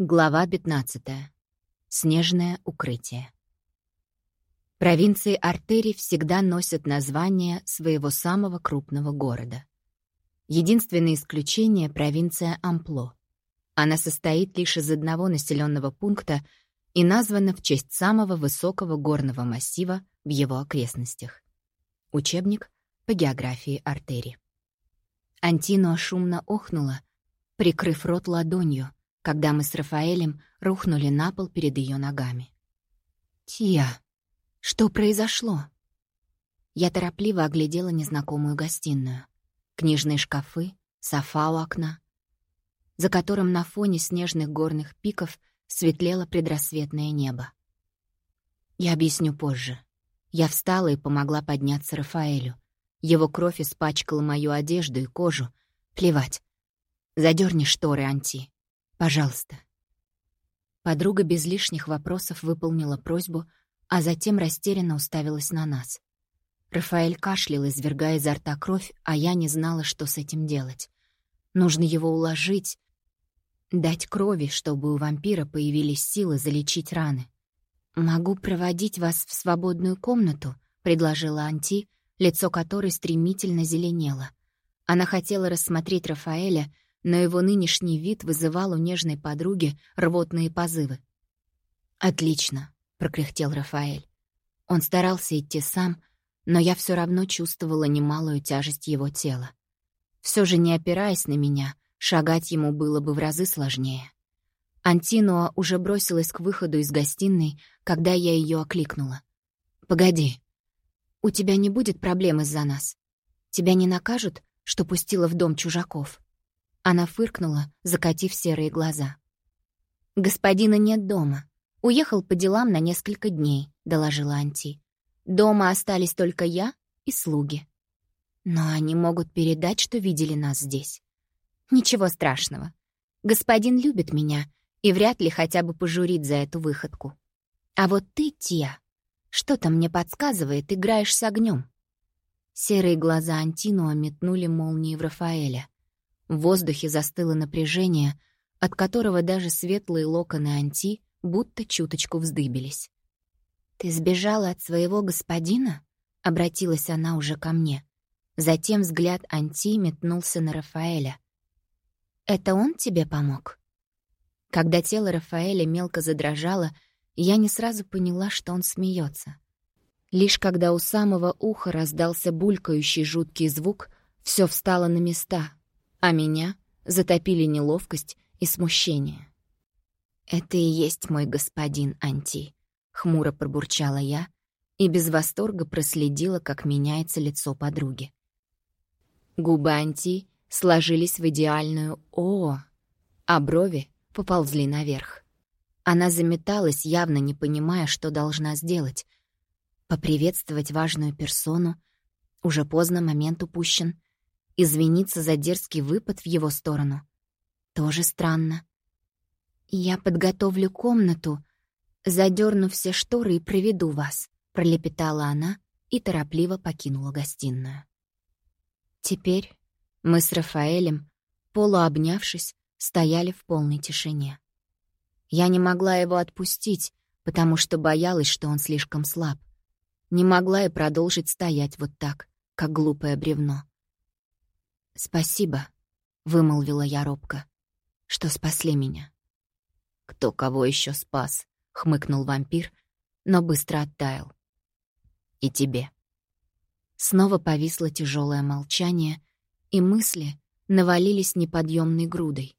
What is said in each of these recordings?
Глава 15. Снежное укрытие. Провинции Артери всегда носят название своего самого крупного города. Единственное исключение — провинция Ампло. Она состоит лишь из одного населенного пункта и названа в честь самого высокого горного массива в его окрестностях. Учебник по географии Артери. Антино шумно охнула, прикрыв рот ладонью — когда мы с Рафаэлем рухнули на пол перед ее ногами. «Тия, что произошло?» Я торопливо оглядела незнакомую гостиную. Книжные шкафы, софа у окна, за которым на фоне снежных горных пиков светлело предрассветное небо. Я объясню позже. Я встала и помогла подняться Рафаэлю. Его кровь испачкала мою одежду и кожу. Плевать. Задерни шторы, Анти. Пожалуйста». Подруга без лишних вопросов выполнила просьбу, а затем растерянно уставилась на нас. Рафаэль кашлял, извергая изо рта кровь, а я не знала, что с этим делать. Нужно его уложить, дать крови, чтобы у вампира появились силы залечить раны. «Могу проводить вас в свободную комнату», — предложила Анти, лицо которой стремительно зеленело. Она хотела рассмотреть Рафаэля, но его нынешний вид вызывал у нежной подруги рвотные позывы. «Отлично», — прокряхтел Рафаэль. Он старался идти сам, но я все равно чувствовала немалую тяжесть его тела. Все же, не опираясь на меня, шагать ему было бы в разы сложнее. Антинуа уже бросилась к выходу из гостиной, когда я ее окликнула. «Погоди. У тебя не будет проблем из-за нас? Тебя не накажут, что пустила в дом чужаков?» Она фыркнула, закатив серые глаза. «Господина нет дома. Уехал по делам на несколько дней», — доложила Анти. «Дома остались только я и слуги. Но они могут передать, что видели нас здесь. Ничего страшного. Господин любит меня и вряд ли хотя бы пожурит за эту выходку. А вот ты, Тия, что-то мне подсказывает, играешь с огнем. Серые глаза Антинуа метнули молнии в Рафаэля. В воздухе застыло напряжение, от которого даже светлые локоны Анти будто чуточку вздыбились. «Ты сбежала от своего господина?» — обратилась она уже ко мне. Затем взгляд Анти метнулся на Рафаэля. «Это он тебе помог?» Когда тело Рафаэля мелко задрожало, я не сразу поняла, что он смеется. Лишь когда у самого уха раздался булькающий жуткий звук, все встало на места, а меня затопили неловкость и смущение. «Это и есть мой господин Анти», — хмуро пробурчала я и без восторга проследила, как меняется лицо подруги. Губы Анти сложились в идеальную «О», а брови поползли наверх. Она заметалась, явно не понимая, что должна сделать. Поприветствовать важную персону. Уже поздно, момент упущен. Извиниться за дерзкий выпад в его сторону. Тоже странно. «Я подготовлю комнату, задерну все шторы и проведу вас», — пролепетала она и торопливо покинула гостиную. Теперь мы с Рафаэлем, полуобнявшись, стояли в полной тишине. Я не могла его отпустить, потому что боялась, что он слишком слаб. Не могла и продолжить стоять вот так, как глупое бревно. «Спасибо», — вымолвила я робко, — «что спасли меня». «Кто кого еще спас?» — хмыкнул вампир, но быстро оттаял. «И тебе». Снова повисло тяжелое молчание, и мысли навалились неподъемной грудой.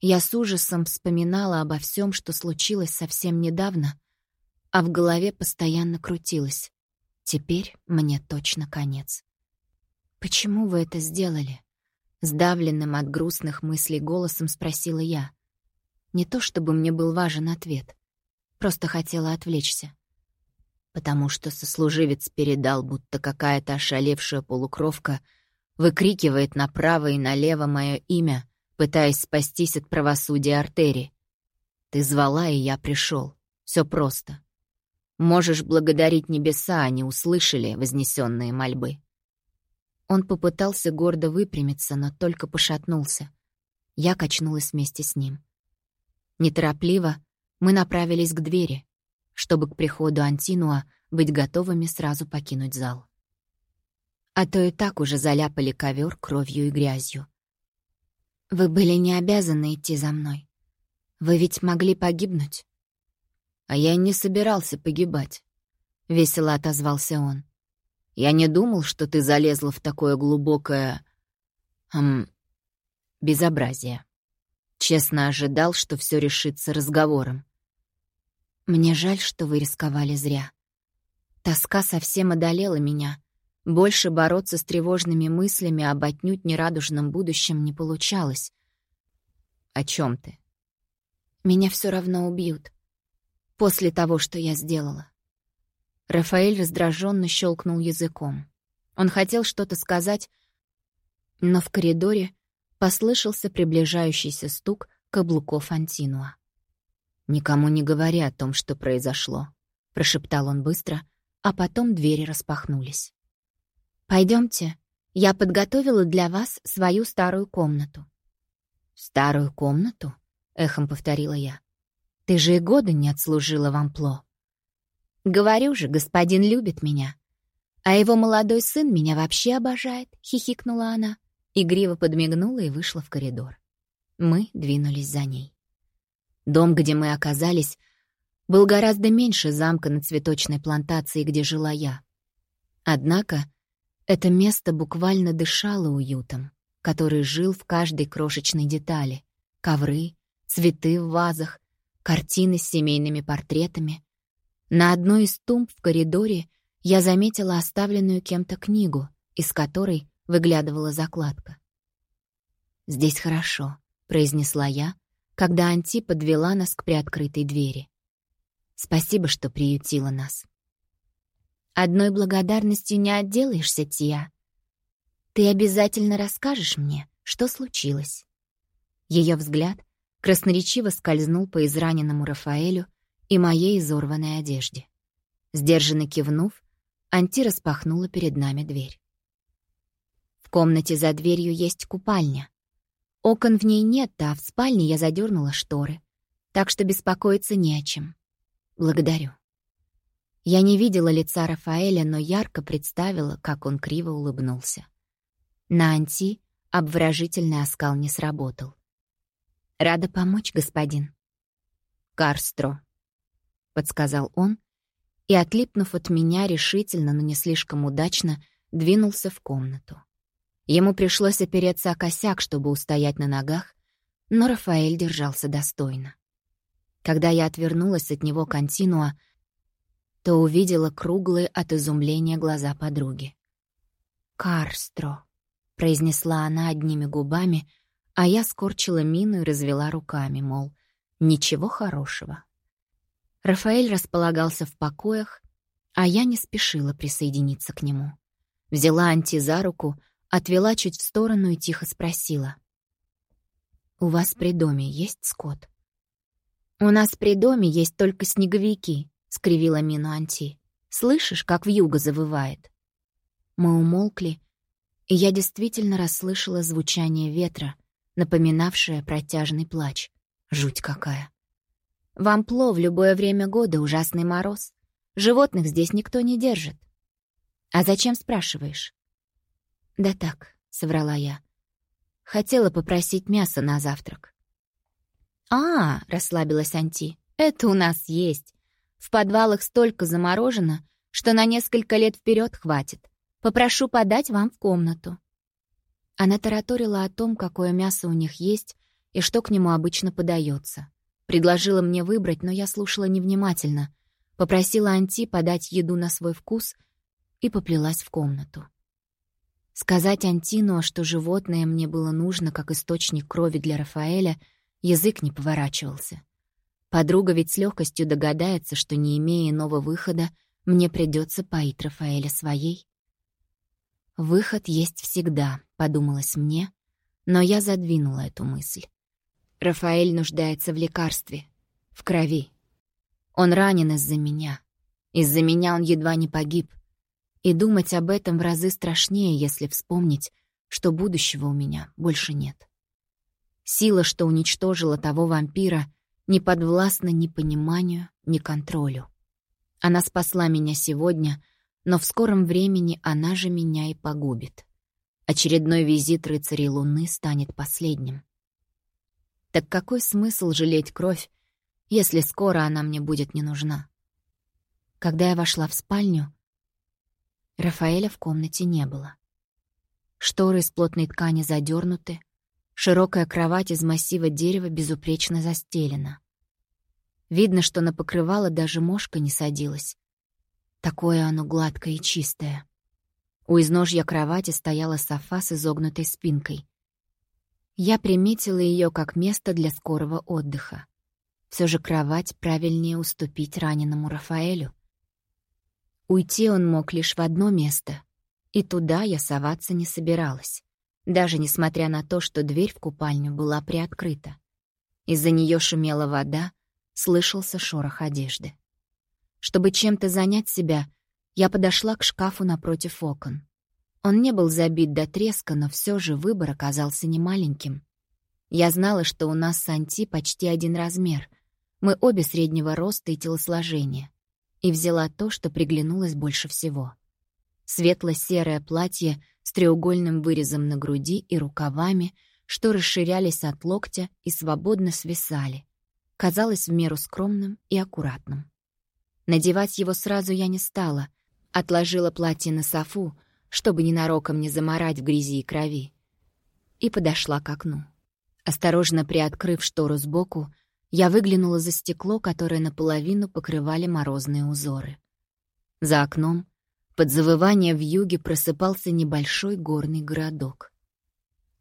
Я с ужасом вспоминала обо всем, что случилось совсем недавно, а в голове постоянно крутилось. Теперь мне точно конец. «Почему вы это сделали?» Сдавленным от грустных мыслей голосом спросила я. Не то чтобы мне был важен ответ. Просто хотела отвлечься. Потому что сослуживец передал, будто какая-то ошалевшая полукровка выкрикивает направо и налево мое имя, пытаясь спастись от правосудия артерии. Ты звала, и я пришел. Все просто. Можешь благодарить небеса, они услышали вознесенные мольбы. Он попытался гордо выпрямиться, но только пошатнулся. Я качнулась вместе с ним. Неторопливо мы направились к двери, чтобы к приходу Антинуа быть готовыми сразу покинуть зал. А то и так уже заляпали ковер кровью и грязью. Вы были не обязаны идти за мной. Вы ведь могли погибнуть. А я не собирался погибать, — весело отозвался он. Я не думал, что ты залезла в такое глубокое... Эм, безобразие. Честно ожидал, что все решится разговором. Мне жаль, что вы рисковали зря. Тоска совсем одолела меня. Больше бороться с тревожными мыслями об отнюдь нерадужном будущем не получалось. О чем ты? Меня все равно убьют. После того, что я сделала. Рафаэль раздраженно щелкнул языком. Он хотел что-то сказать, но в коридоре послышался приближающийся стук каблуков Антинуа. «Никому не говори о том, что произошло», — прошептал он быстро, а потом двери распахнулись. Пойдемте, я подготовила для вас свою старую комнату». «Старую комнату?» — эхом повторила я. «Ты же и года не отслужила в ампло». «Говорю же, господин любит меня. А его молодой сын меня вообще обожает», — хихикнула она. Игриво подмигнула и вышла в коридор. Мы двинулись за ней. Дом, где мы оказались, был гораздо меньше замка на цветочной плантации, где жила я. Однако это место буквально дышало уютом, который жил в каждой крошечной детали. Ковры, цветы в вазах, картины с семейными портретами. На одной из тумб в коридоре я заметила оставленную кем-то книгу, из которой выглядывала закладка. «Здесь хорошо», — произнесла я, когда Анти подвела нас к приоткрытой двери. «Спасибо, что приютила нас». «Одной благодарностью не отделаешься, Тия. Ты обязательно расскажешь мне, что случилось». Ее взгляд красноречиво скользнул по израненному Рафаэлю и моей изорванной одежде. Сдержанно кивнув, Анти распахнула перед нами дверь. В комнате за дверью есть купальня. Окон в ней нет, а в спальне я задернула шторы. Так что беспокоиться не о чем. Благодарю. Я не видела лица Рафаэля, но ярко представила, как он криво улыбнулся. На Анти обворожительный оскал не сработал. «Рада помочь, господин». «Карстро», — подсказал он, и, отлипнув от меня решительно, но не слишком удачно, двинулся в комнату. Ему пришлось опереться о косяк, чтобы устоять на ногах, но Рафаэль держался достойно. Когда я отвернулась от него континуа, то увидела круглые от изумления глаза подруги. «Карстро», — произнесла она одними губами, а я скорчила мину и развела руками, мол, ничего хорошего. Рафаэль располагался в покоях, а я не спешила присоединиться к нему. Взяла Анти за руку — Отвела чуть в сторону и тихо спросила. «У вас при доме есть скот?» «У нас при доме есть только снеговики», — скривила мину Анти. «Слышишь, как вьюга завывает?» Мы умолкли, и я действительно расслышала звучание ветра, напоминавшее протяжный плач. Жуть какая. В Ампло в любое время года ужасный мороз. Животных здесь никто не держит. А зачем спрашиваешь? «Да так», — соврала я. «Хотела попросить мясо на завтрак». «А, — расслабилась Анти, — это у нас есть. В подвалах столько заморожено, что на несколько лет вперед хватит. Попрошу подать вам в комнату». Она тараторила о том, какое мясо у них есть и что к нему обычно подается. Предложила мне выбрать, но я слушала невнимательно. Попросила Анти подать еду на свой вкус и поплелась в комнату. Сказать Антину, что животное мне было нужно как источник крови для Рафаэля, язык не поворачивался. Подруга ведь с легкостью догадается, что, не имея иного выхода, мне придется поить Рафаэля своей. «Выход есть всегда», — подумалось мне, но я задвинула эту мысль. Рафаэль нуждается в лекарстве, в крови. Он ранен из-за меня. Из-за меня он едва не погиб. И думать об этом в разы страшнее, если вспомнить, что будущего у меня больше нет. Сила, что уничтожила того вампира, не подвластна ни пониманию, ни контролю. Она спасла меня сегодня, но в скором времени она же меня и погубит. Очередной визит рыцарей Луны станет последним. Так какой смысл жалеть кровь, если скоро она мне будет не нужна? Когда я вошла в спальню, Рафаэля в комнате не было. Шторы из плотной ткани задернуты, широкая кровать из массива дерева безупречно застелена. Видно, что на покрывало даже мошка не садилась. Такое оно гладкое и чистое. У изножья кровати стояла софа с изогнутой спинкой. Я приметила ее как место для скорого отдыха. Все же кровать правильнее уступить раненому Рафаэлю. Уйти он мог лишь в одно место, и туда я соваться не собиралась, даже несмотря на то, что дверь в купальню была приоткрыта. Из-за нее шумела вода, слышался шорох одежды. Чтобы чем-то занять себя, я подошла к шкафу напротив окон. Он не был забит до треска, но все же выбор оказался немаленьким. Я знала, что у нас с Анти почти один размер. Мы обе среднего роста и телосложения и взяла то, что приглянулось больше всего. Светло-серое платье с треугольным вырезом на груди и рукавами, что расширялись от локтя и свободно свисали. Казалось в меру скромным и аккуратным. Надевать его сразу я не стала, отложила платье на софу, чтобы ненароком не заморать в грязи и крови, и подошла к окну. Осторожно приоткрыв штору сбоку, я выглянула за стекло, которое наполовину покрывали морозные узоры. За окном, под завывание в юге, просыпался небольшой горный городок.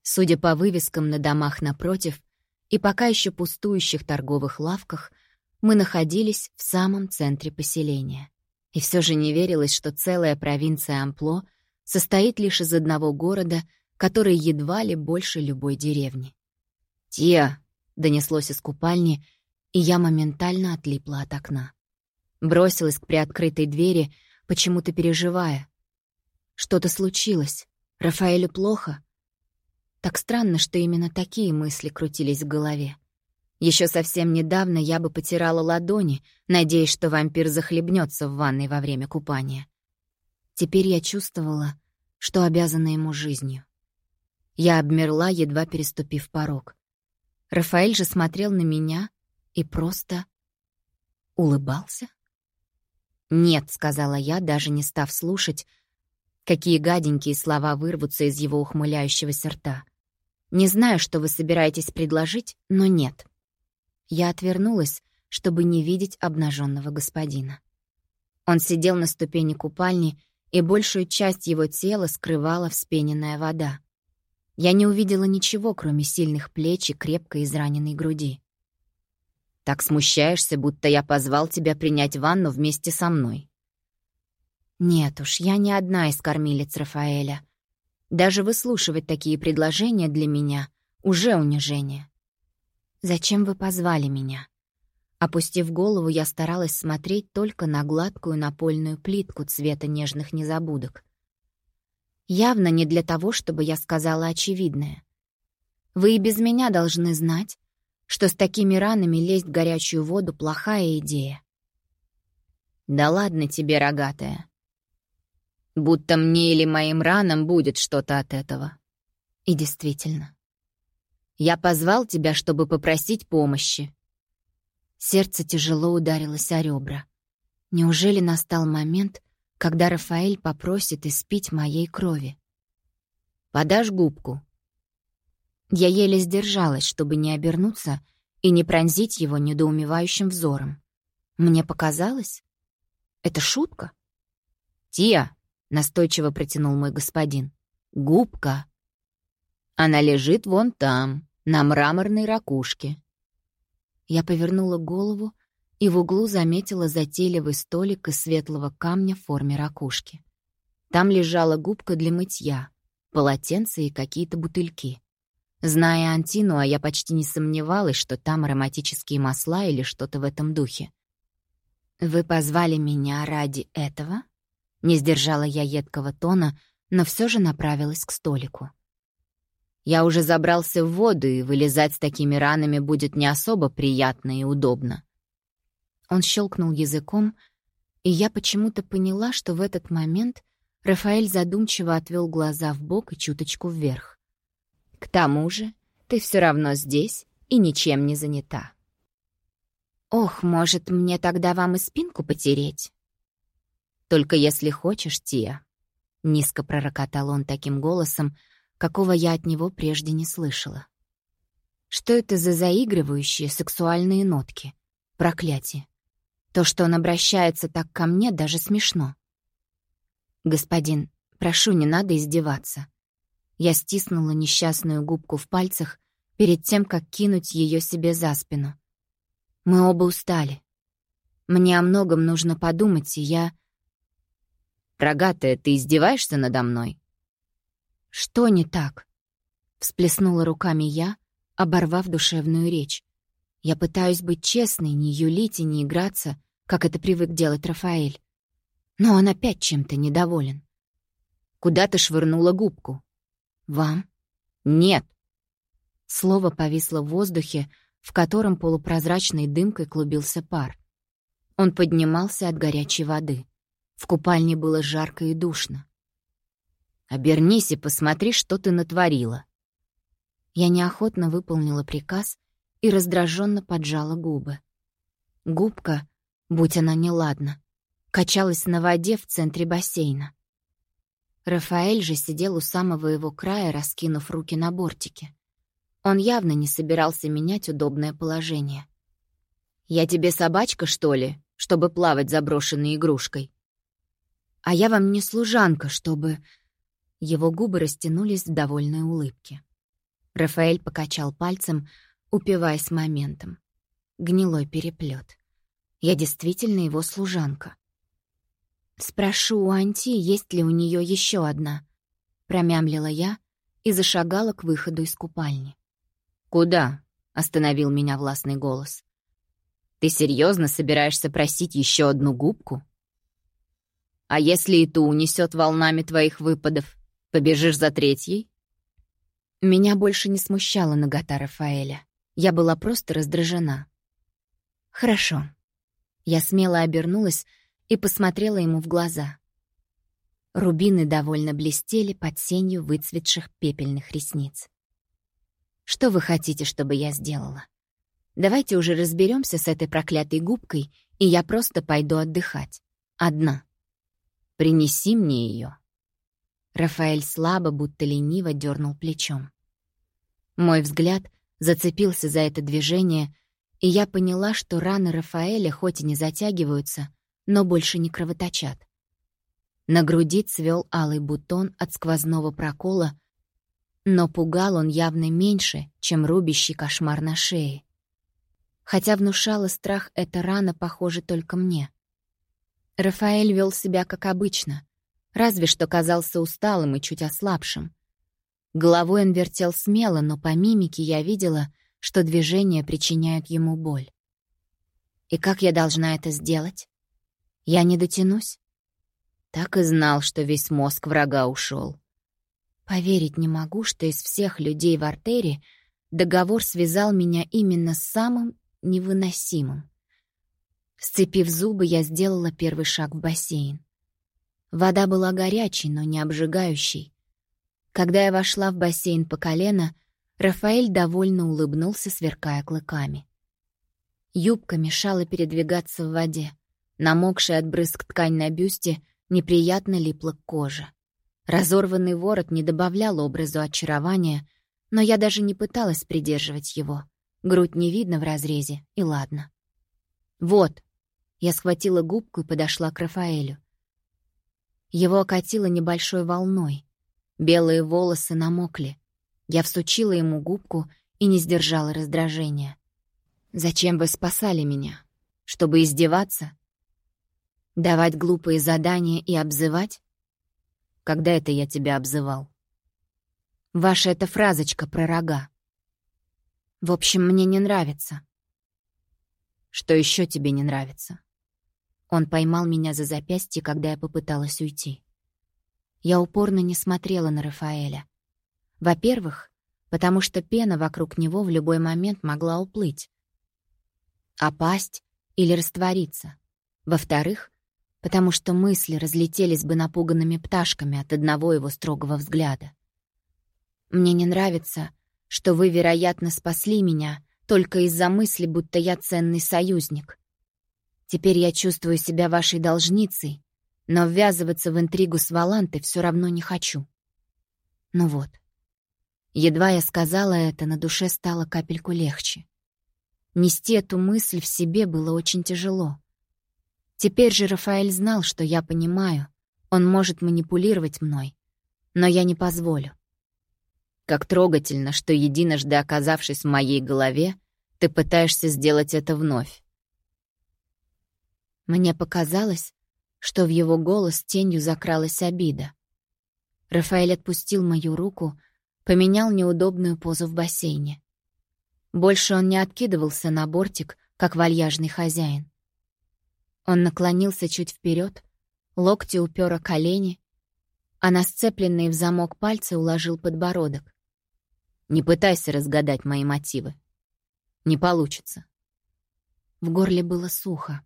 Судя по вывескам на домах напротив и пока еще пустующих торговых лавках, мы находились в самом центре поселения. И все же не верилось, что целая провинция Ампло состоит лишь из одного города, который едва ли больше любой деревни. «Тия!» донеслось из купальни, и я моментально отлипла от окна. Бросилась к приоткрытой двери, почему-то переживая. Что-то случилось. Рафаэлю плохо. Так странно, что именно такие мысли крутились в голове. Еще совсем недавно я бы потирала ладони, надеясь, что вампир захлебнется в ванной во время купания. Теперь я чувствовала, что обязана ему жизнью. Я обмерла, едва переступив порог. Рафаэль же смотрел на меня и просто улыбался. «Нет», — сказала я, даже не став слушать, какие гаденькие слова вырвутся из его ухмыляющегося рта. «Не знаю, что вы собираетесь предложить, но нет». Я отвернулась, чтобы не видеть обнаженного господина. Он сидел на ступени купальни, и большую часть его тела скрывала вспененная вода. Я не увидела ничего, кроме сильных плеч и крепко израненной груди. «Так смущаешься, будто я позвал тебя принять ванну вместе со мной». «Нет уж, я не одна из кормилец Рафаэля. Даже выслушивать такие предложения для меня — уже унижение. Зачем вы позвали меня?» Опустив голову, я старалась смотреть только на гладкую напольную плитку цвета нежных незабудок. Явно не для того, чтобы я сказала очевидное. Вы и без меня должны знать, что с такими ранами лезть в горячую воду — плохая идея. Да ладно тебе, рогатая. Будто мне или моим ранам будет что-то от этого. И действительно. Я позвал тебя, чтобы попросить помощи. Сердце тяжело ударилось о ребра. Неужели настал момент, когда Рафаэль попросит испить моей крови. «Подашь губку?» Я еле сдержалась, чтобы не обернуться и не пронзить его недоумевающим взором. Мне показалось? Это шутка? «Тия!» — настойчиво протянул мой господин. «Губка!» Она лежит вон там, на мраморной ракушке. Я повернула голову и в углу заметила затейливый столик из светлого камня в форме ракушки. Там лежала губка для мытья, полотенце и какие-то бутыльки. Зная Антину, а я почти не сомневалась, что там ароматические масла или что-то в этом духе. «Вы позвали меня ради этого?» Не сдержала я едкого тона, но все же направилась к столику. Я уже забрался в воду, и вылезать с такими ранами будет не особо приятно и удобно. Он щелкнул языком, и я почему-то поняла, что в этот момент Рафаэль задумчиво отвел глаза в бок и чуточку вверх. «К тому же ты все равно здесь и ничем не занята». «Ох, может, мне тогда вам и спинку потереть?» «Только если хочешь, Тия», — низко пророкотал он таким голосом, какого я от него прежде не слышала. Что это за заигрывающие сексуальные нотки? Проклятие. То, что он обращается так ко мне, даже смешно. «Господин, прошу, не надо издеваться». Я стиснула несчастную губку в пальцах перед тем, как кинуть ее себе за спину. Мы оба устали. Мне о многом нужно подумать, и я... «Рогатая, ты издеваешься надо мной?» «Что не так?» — всплеснула руками я, оборвав душевную речь. «Я пытаюсь быть честной, не юлить и не играться, как это привык делать Рафаэль. Но он опять чем-то недоволен. Куда ты швырнула губку? Вам? Нет. Слово повисло в воздухе, в котором полупрозрачной дымкой клубился пар. Он поднимался от горячей воды. В купальне было жарко и душно. «Обернись и посмотри, что ты натворила». Я неохотно выполнила приказ и раздраженно поджала губы. Губка, будь она неладна, качалась на воде в центре бассейна. Рафаэль же сидел у самого его края, раскинув руки на бортике. Он явно не собирался менять удобное положение. «Я тебе собачка, что ли, чтобы плавать заброшенной игрушкой?» «А я вам не служанка, чтобы...» Его губы растянулись в довольной улыбке. Рафаэль покачал пальцем, упиваясь моментом. Гнилой переплет. Я действительно его служанка. «Спрошу у Анти, есть ли у нее еще одна», — промямлила я и зашагала к выходу из купальни. «Куда?» — остановил меня властный голос. «Ты серьезно собираешься просить еще одну губку? А если и ту унесет волнами твоих выпадов, побежишь за третьей?» Меня больше не смущала нагота Рафаэля. Я была просто раздражена. «Хорошо». Я смело обернулась, и посмотрела ему в глаза. Рубины довольно блестели под сенью выцветших пепельных ресниц. «Что вы хотите, чтобы я сделала? Давайте уже разберемся с этой проклятой губкой, и я просто пойду отдыхать. Одна. Принеси мне ее. Рафаэль слабо, будто лениво дернул плечом. Мой взгляд зацепился за это движение, и я поняла, что раны Рафаэля хоть и не затягиваются, но больше не кровоточат. На груди цвел алый бутон от сквозного прокола, но пугал он явно меньше, чем рубящий кошмар на шее. Хотя внушала страх эта рана, похоже, только мне. Рафаэль вел себя как обычно, разве что казался усталым и чуть ослабшим. Головой он вертел смело, но по мимике я видела, что движения причиняют ему боль. И как я должна это сделать? Я не дотянусь? Так и знал, что весь мозг врага ушел. Поверить не могу, что из всех людей в артере договор связал меня именно с самым невыносимым. Сцепив зубы, я сделала первый шаг в бассейн. Вода была горячей, но не обжигающей. Когда я вошла в бассейн по колено, Рафаэль довольно улыбнулся, сверкая клыками. Юбка мешала передвигаться в воде. Намокшая от брызг ткань на бюсте неприятно липла к коже. Разорванный ворот не добавлял образу очарования, но я даже не пыталась придерживать его. Грудь не видно в разрезе, и ладно. «Вот!» Я схватила губку и подошла к Рафаэлю. Его окатило небольшой волной. Белые волосы намокли. Я всучила ему губку и не сдержала раздражения. «Зачем вы спасали меня? Чтобы издеваться? Давать глупые задания и обзывать? Когда это я тебя обзывал? Ваша эта фразочка про рога. В общем, мне не нравится. Что еще тебе не нравится? Он поймал меня за запястье, когда я попыталась уйти. Я упорно не смотрела на Рафаэля. Во-первых, потому что пена вокруг него в любой момент могла уплыть, опасть или раствориться. Во-вторых, потому что мысли разлетелись бы напуганными пташками от одного его строгого взгляда. «Мне не нравится, что вы, вероятно, спасли меня только из-за мысли, будто я ценный союзник. Теперь я чувствую себя вашей должницей, но ввязываться в интригу с Валантой все равно не хочу. Ну вот. Едва я сказала это, на душе стало капельку легче. Нести эту мысль в себе было очень тяжело. Теперь же Рафаэль знал, что я понимаю, он может манипулировать мной, но я не позволю. Как трогательно, что единожды оказавшись в моей голове, ты пытаешься сделать это вновь. Мне показалось, что в его голос тенью закралась обида. Рафаэль отпустил мою руку, поменял неудобную позу в бассейне. Больше он не откидывался на бортик, как вальяжный хозяин. Он наклонился чуть вперед, локти упера колени, а на сцепленные в замок пальцы уложил подбородок. «Не пытайся разгадать мои мотивы. Не получится». В горле было сухо.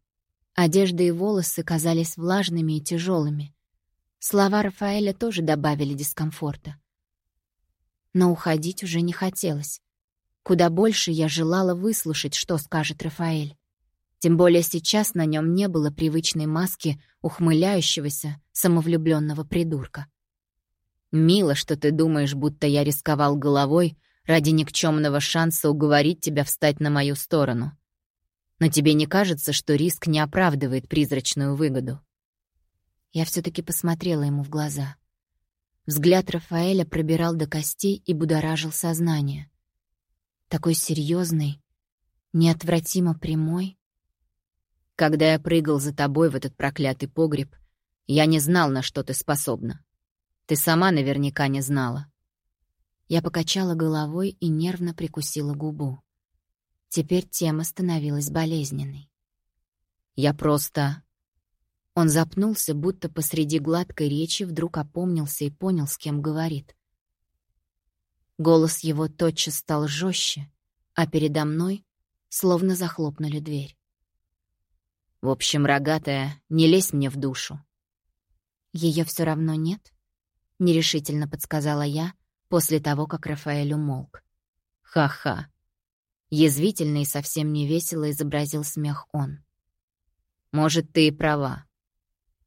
Одежда и волосы казались влажными и тяжелыми. Слова Рафаэля тоже добавили дискомфорта. Но уходить уже не хотелось. Куда больше я желала выслушать, что скажет Рафаэль. Тем более сейчас на нем не было привычной маски ухмыляющегося, самовлюбленного придурка. «Мило, что ты думаешь, будто я рисковал головой ради никчемного шанса уговорить тебя встать на мою сторону», но тебе не кажется, что риск не оправдывает призрачную выгоду? Я все таки посмотрела ему в глаза. Взгляд Рафаэля пробирал до костей и будоражил сознание. Такой серьезный, неотвратимо прямой. Когда я прыгал за тобой в этот проклятый погреб, я не знал, на что ты способна. Ты сама наверняка не знала. Я покачала головой и нервно прикусила губу. Теперь тема становилась болезненной. «Я просто...» Он запнулся, будто посреди гладкой речи вдруг опомнился и понял, с кем говорит. Голос его тотчас стал жестче, а передо мной словно захлопнули дверь. «В общем, рогатая, не лезь мне в душу». Ее все равно нет?» — нерешительно подсказала я после того, как Рафаэль умолк. «Ха-ха», Язвительно и совсем не весело изобразил смех он. «Может, ты и права.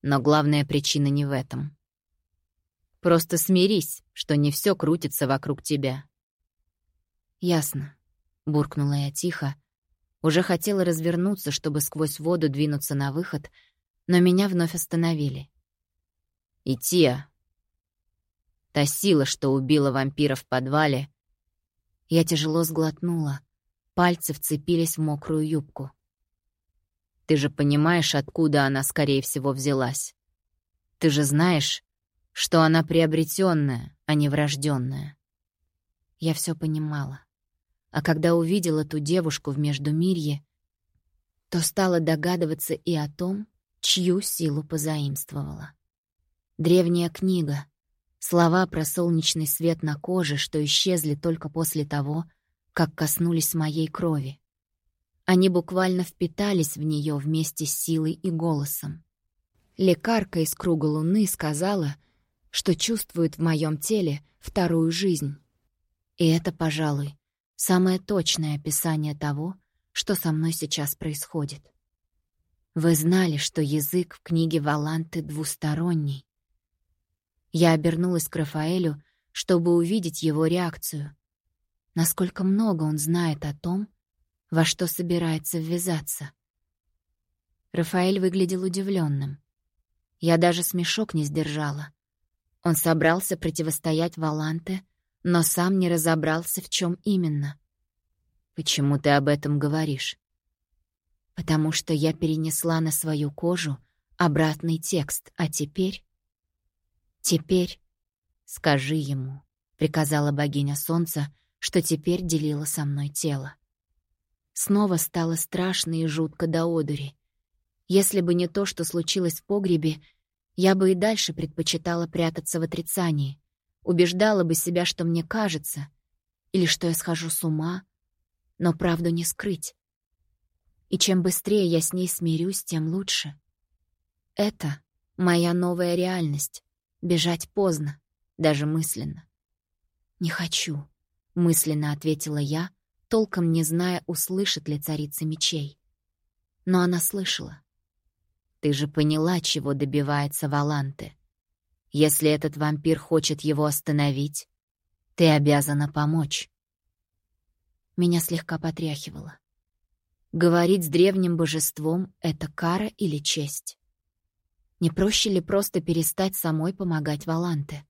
Но главная причина не в этом. Просто смирись, что не все крутится вокруг тебя». «Ясно», — буркнула я тихо. Уже хотела развернуться, чтобы сквозь воду двинуться на выход, но меня вновь остановили. «И Тия, та сила, что убила вампира в подвале...» Я тяжело сглотнула, Пальцы вцепились в мокрую юбку. «Ты же понимаешь, откуда она, скорее всего, взялась. Ты же знаешь, что она приобретенная, а не врожденная. Я все понимала. А когда увидела ту девушку в Междумирье, то стала догадываться и о том, чью силу позаимствовала. Древняя книга, слова про солнечный свет на коже, что исчезли только после того, как коснулись моей крови. Они буквально впитались в нее вместе с силой и голосом. Лекарка из круга луны сказала, что чувствует в моем теле вторую жизнь. И это, пожалуй, самое точное описание того, что со мной сейчас происходит. Вы знали, что язык в книге Валанты двусторонний. Я обернулась к Рафаэлю, чтобы увидеть его реакцию, насколько много он знает о том, во что собирается ввязаться. Рафаэль выглядел удивленным. Я даже смешок не сдержала. Он собрался противостоять Валанте, но сам не разобрался, в чем именно. «Почему ты об этом говоришь?» «Потому что я перенесла на свою кожу обратный текст, а теперь...» «Теперь скажи ему», — приказала богиня солнца, что теперь делила со мной тело. Снова стало страшно и жутко до одури. Если бы не то, что случилось в погребе, я бы и дальше предпочитала прятаться в отрицании, убеждала бы себя, что мне кажется, или что я схожу с ума, но правду не скрыть. И чем быстрее я с ней смирюсь, тем лучше. Это моя новая реальность. Бежать поздно, даже мысленно. «Не хочу», — мысленно ответила я, толком не зная, услышит ли царица мечей. Но она слышала. «Ты же поняла, чего добивается Валанте. Если этот вампир хочет его остановить, ты обязана помочь». Меня слегка потряхивало. Говорить с древним божеством — это кара или честь? Не проще ли просто перестать самой помогать Валанте?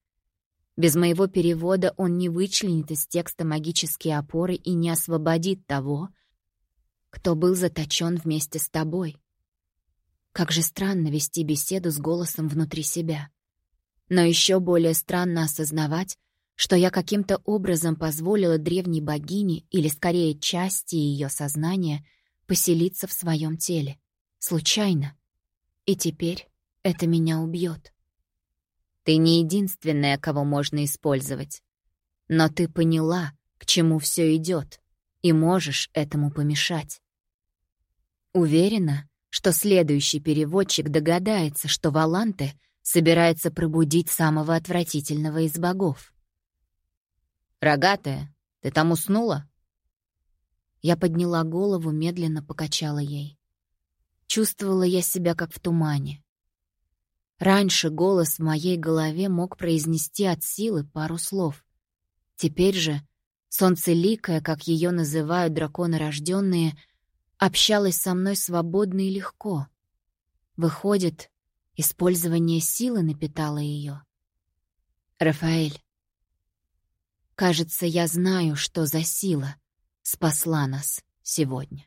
Без моего перевода он не вычленит из текста магические опоры и не освободит того, кто был заточен вместе с тобой. Как же странно вести беседу с голосом внутри себя. Но еще более странно осознавать, что я каким-то образом позволила древней богине, или скорее части ее сознания, поселиться в своем теле. Случайно. И теперь это меня убьет. Ты не единственная, кого можно использовать. Но ты поняла, к чему все идет, и можешь этому помешать. Уверена, что следующий переводчик догадается, что Валанте собирается пробудить самого отвратительного из богов. «Рогатая, ты там уснула?» Я подняла голову, медленно покачала ей. Чувствовала я себя как в тумане. Раньше голос в моей голове мог произнести от силы пару слов. Теперь же солнцеликая, как ее называют драконы рожденные, общалась со мной свободно и легко. Выходит, использование силы напитало ее. Рафаэль, кажется, я знаю, что за сила спасла нас сегодня.